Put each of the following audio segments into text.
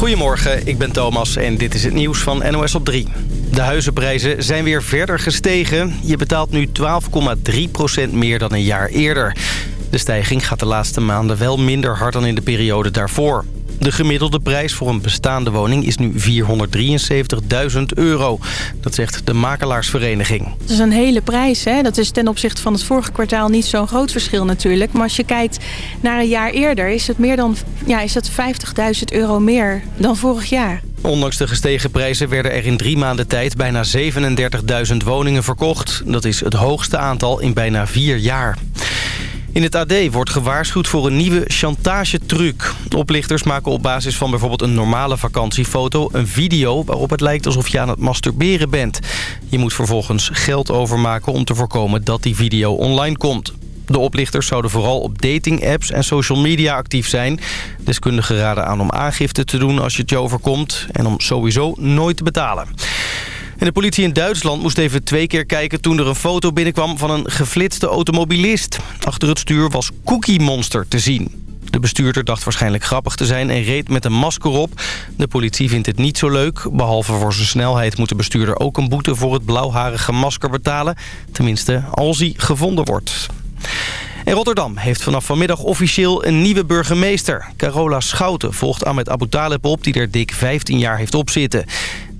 Goedemorgen, ik ben Thomas en dit is het nieuws van NOS op 3. De huizenprijzen zijn weer verder gestegen. Je betaalt nu 12,3% meer dan een jaar eerder. De stijging gaat de laatste maanden wel minder hard dan in de periode daarvoor. De gemiddelde prijs voor een bestaande woning is nu 473.000 euro. Dat zegt de makelaarsvereniging. Dat is een hele prijs. Hè? Dat is ten opzichte van het vorige kwartaal niet zo'n groot verschil natuurlijk. Maar als je kijkt naar een jaar eerder is het meer dan ja, is het 50.000 euro meer dan vorig jaar. Ondanks de gestegen prijzen werden er in drie maanden tijd bijna 37.000 woningen verkocht. Dat is het hoogste aantal in bijna vier jaar. In het AD wordt gewaarschuwd voor een nieuwe chantagetruc. Oplichters maken op basis van bijvoorbeeld een normale vakantiefoto... een video waarop het lijkt alsof je aan het masturberen bent. Je moet vervolgens geld overmaken om te voorkomen dat die video online komt. De oplichters zouden vooral op dating-apps en social media actief zijn. Deskundigen raden aan om aangifte te doen als je het je overkomt... en om sowieso nooit te betalen. De politie in Duitsland moest even twee keer kijken... toen er een foto binnenkwam van een geflitste automobilist. Achter het stuur was Cookie Monster te zien. De bestuurder dacht waarschijnlijk grappig te zijn en reed met een masker op. De politie vindt het niet zo leuk. Behalve voor zijn snelheid moet de bestuurder ook een boete voor het blauwharige masker betalen. Tenminste, als hij gevonden wordt. En Rotterdam heeft vanaf vanmiddag officieel een nieuwe burgemeester. Carola Schouten volgt Ahmed Abu Talib op die er dik 15 jaar heeft opzitten.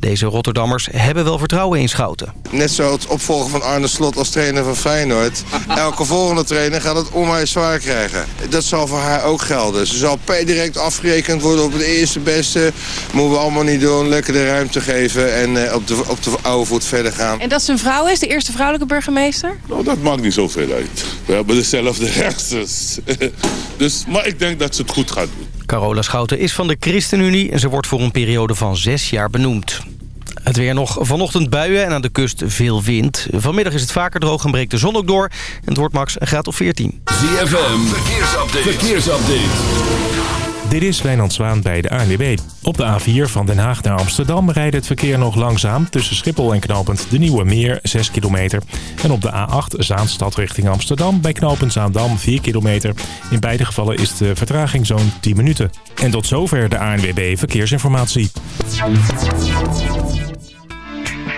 Deze Rotterdammers hebben wel vertrouwen in Schouten. Net zo het opvolgen van Arne Slot als trainer van Feyenoord. Elke volgende trainer gaat het onwijs zwaar krijgen. Dat zal voor haar ook gelden. Ze zal per direct afgerekend worden op het eerste beste. Moeten we allemaal niet doen. Lekker de ruimte geven en uh, op, de, op de oude voet verder gaan. En dat ze een vrouw is, de eerste vrouwelijke burgemeester? Nou, dat maakt niet zoveel uit. We hebben dezelfde rechters. dus, maar ik denk dat ze het goed gaat doen. Carola Schouten is van de ChristenUnie en ze wordt voor een periode van zes jaar benoemd. Het weer nog vanochtend buien en aan de kust veel wind. Vanmiddag is het vaker droog en breekt de zon ook door. En het wordt max een graad of 14. ZFM, verkeersupdate. verkeersupdate. Dit is Wijnand Zwaan bij de ANWB. Op de A4 van Den Haag naar Amsterdam rijdt het verkeer nog langzaam... tussen Schiphol en knooppunt De Nieuwe Meer, 6 kilometer. En op de A8 Zaanstad richting Amsterdam bij knooppunt Zaandam, 4 kilometer. In beide gevallen is de vertraging zo'n 10 minuten. En tot zover de ANWB Verkeersinformatie.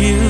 you.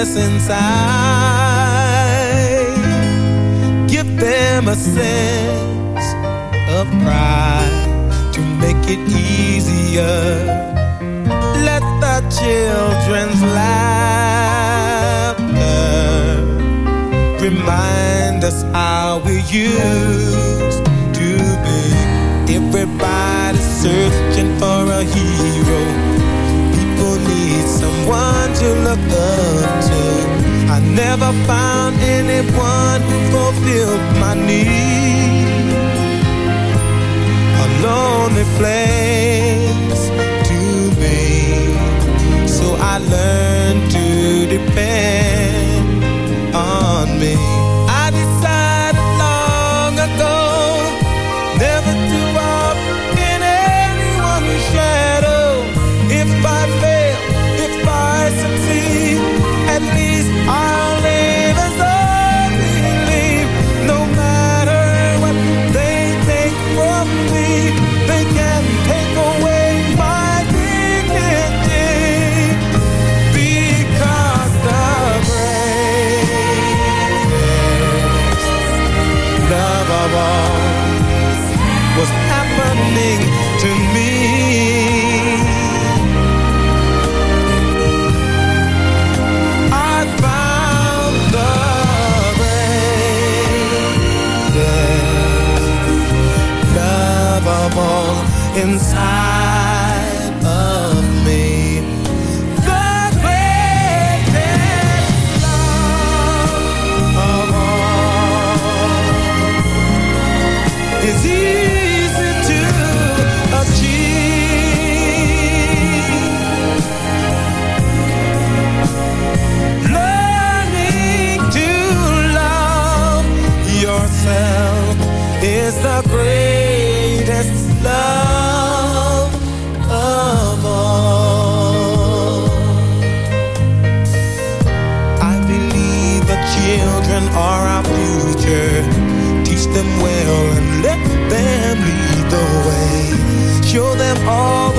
darkness inside. Give them a sense of pride to make it easier. Let the children's laughter remind us how we used never found anyone who fulfilled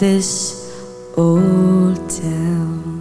This old town.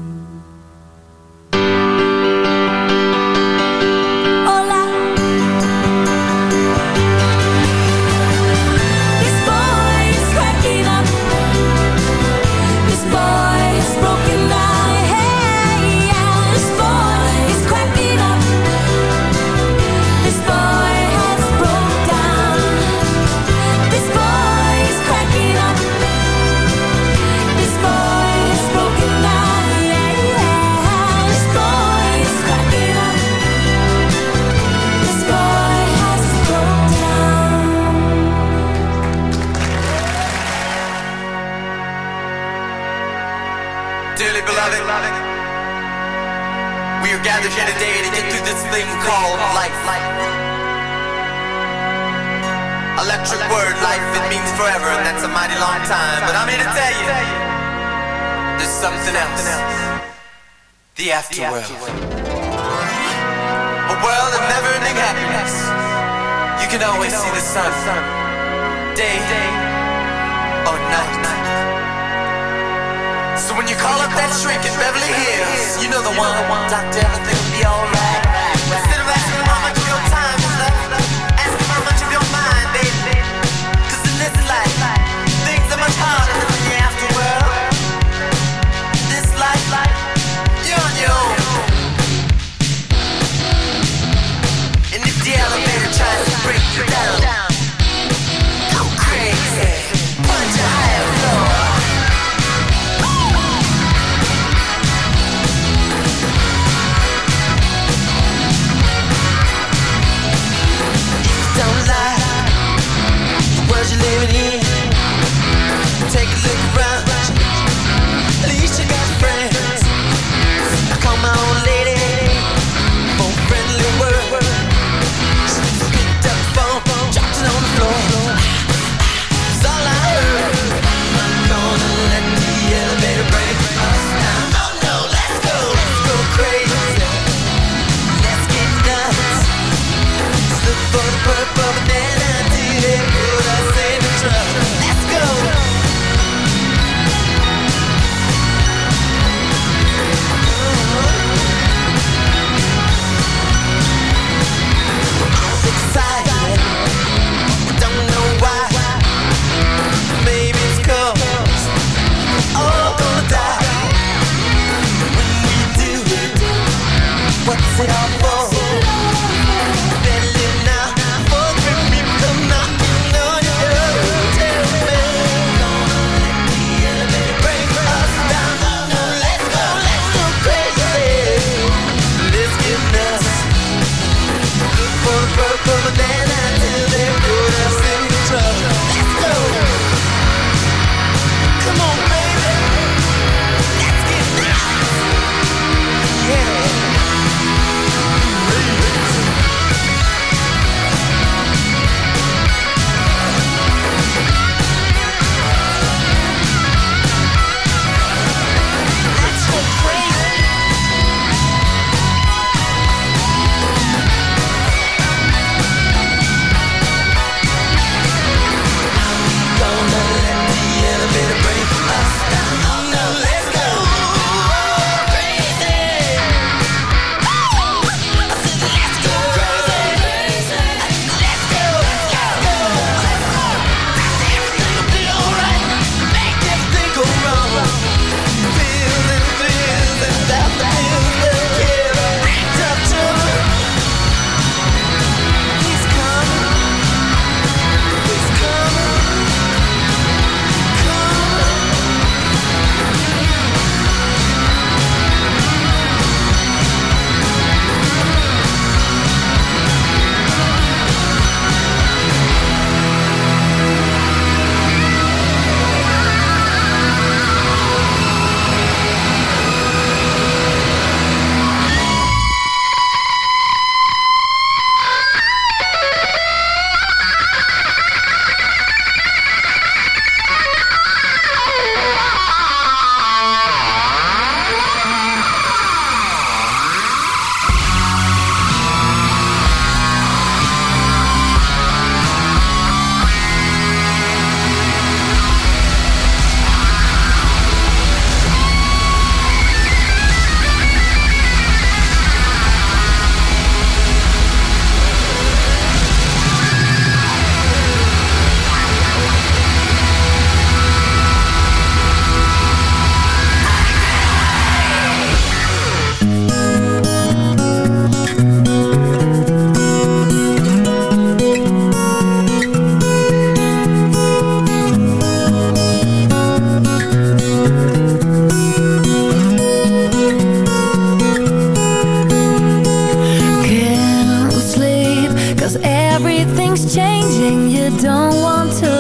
changing, you don't want to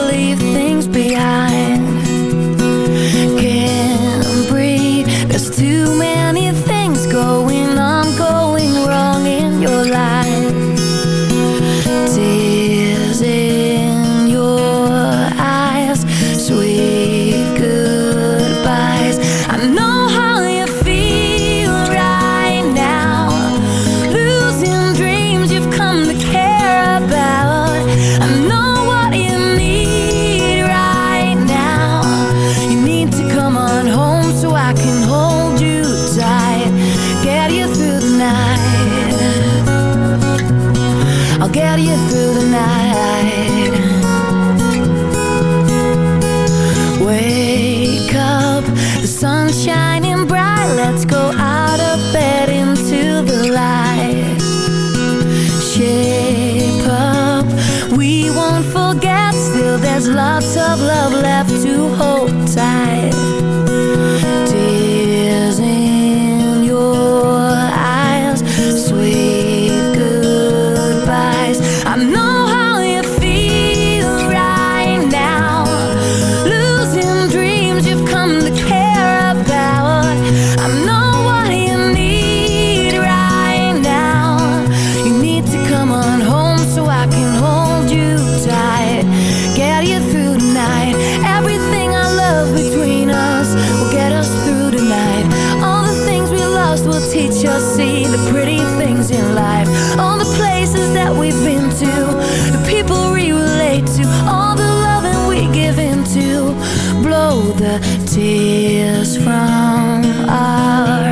tears from our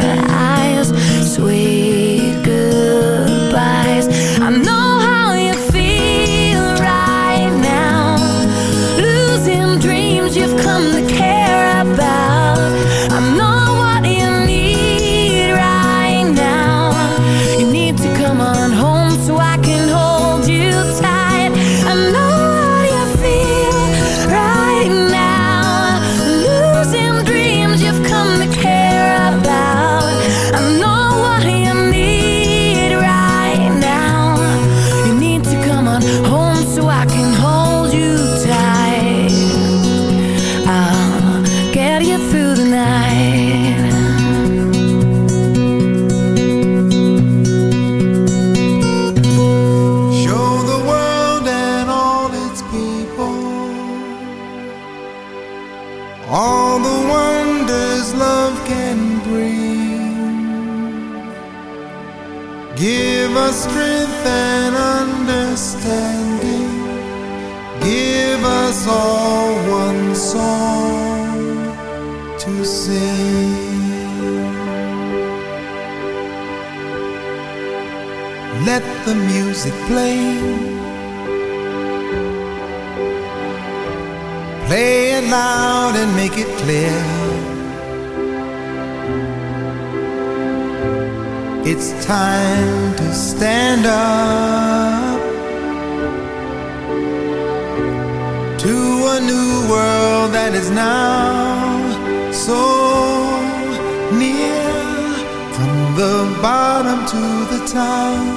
music. Play it loud and make it clear. It's time to stand up to a new world that is now so near from the bottom to the top.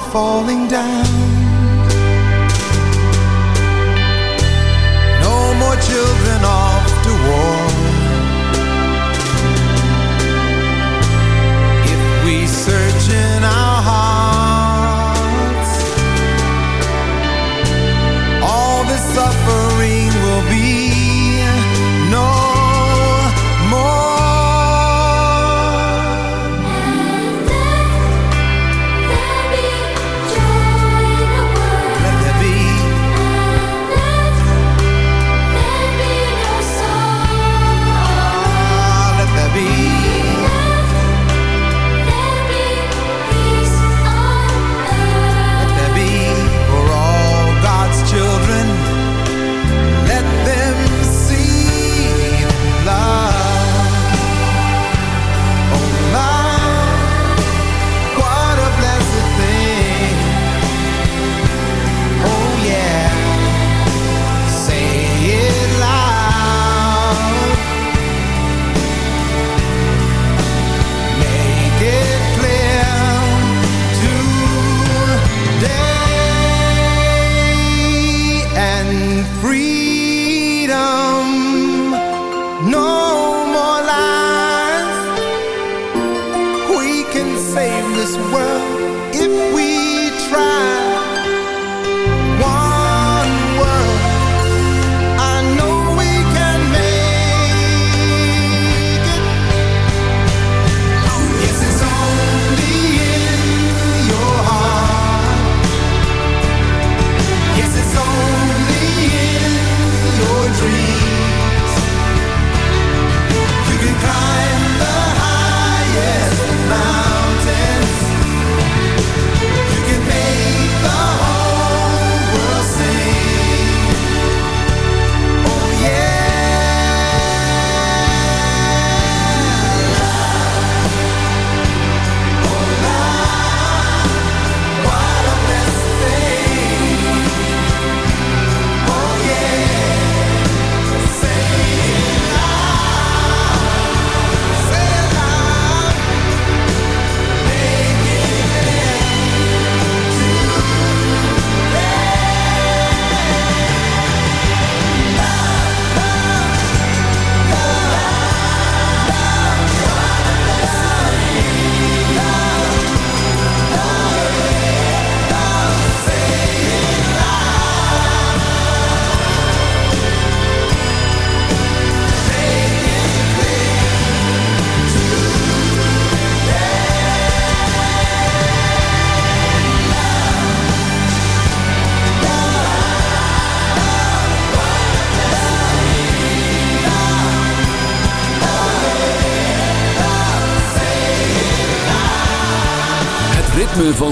falling down.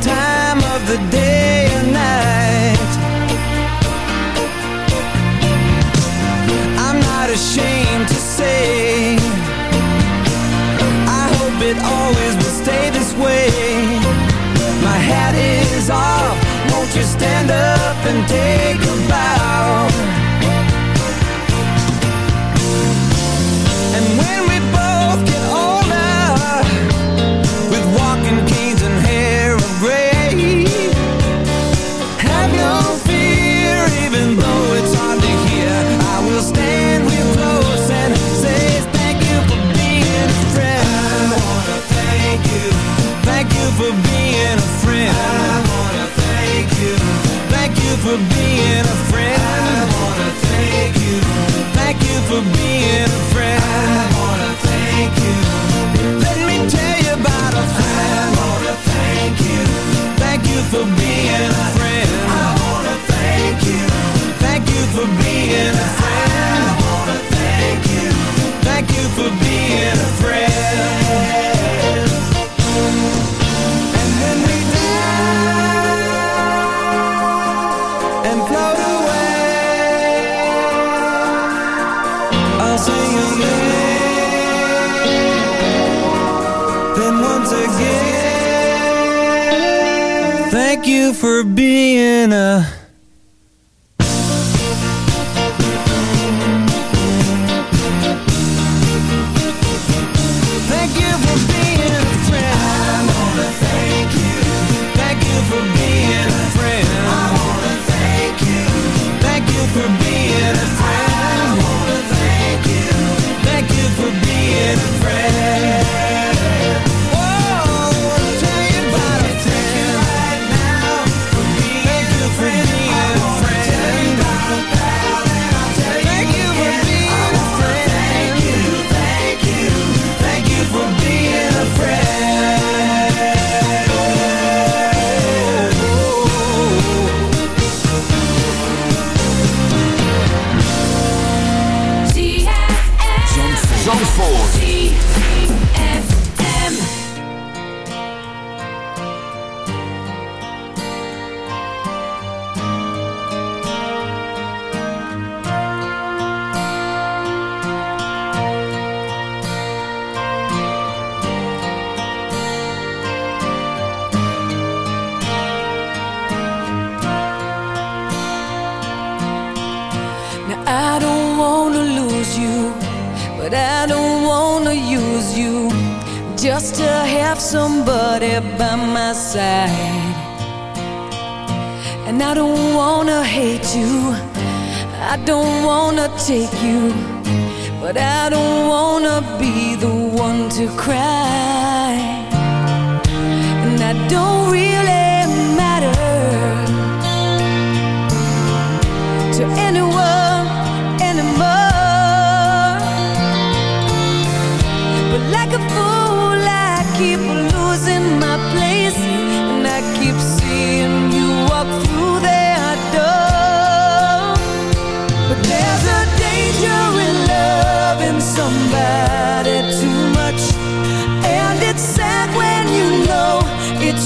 time of the day or night. I'm not ashamed to say I hope it always will stay this way. My hat is off, won't you stand up and take for being a friend. I wanna thank you. Thank you for being a friend. I wanna thank you. Thank you for being a friend. for being a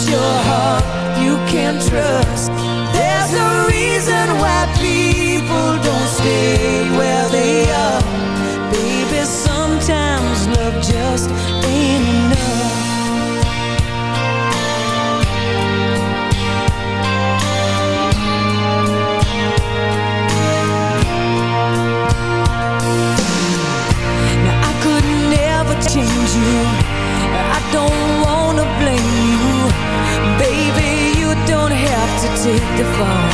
your heart you can trust. There's no reason why people don't stay where they are. Baby, sometimes love just to take the fall.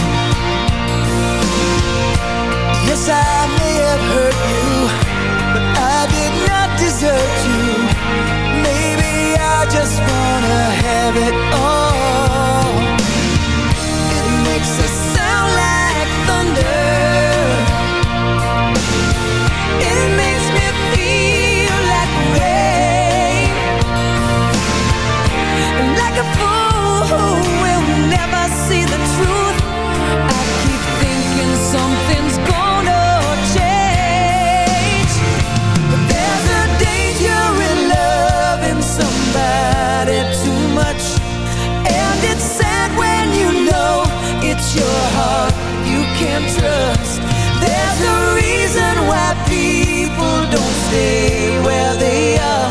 Yes, I may have hurt you, but I did not desert you. Maybe I just wanna have it all. It makes us sound like thunder. It makes me feel like rain. Like a fool trust. There's a reason why people don't stay where they are.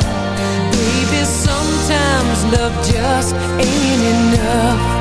Baby, sometimes love just ain't enough.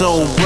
Now, Funk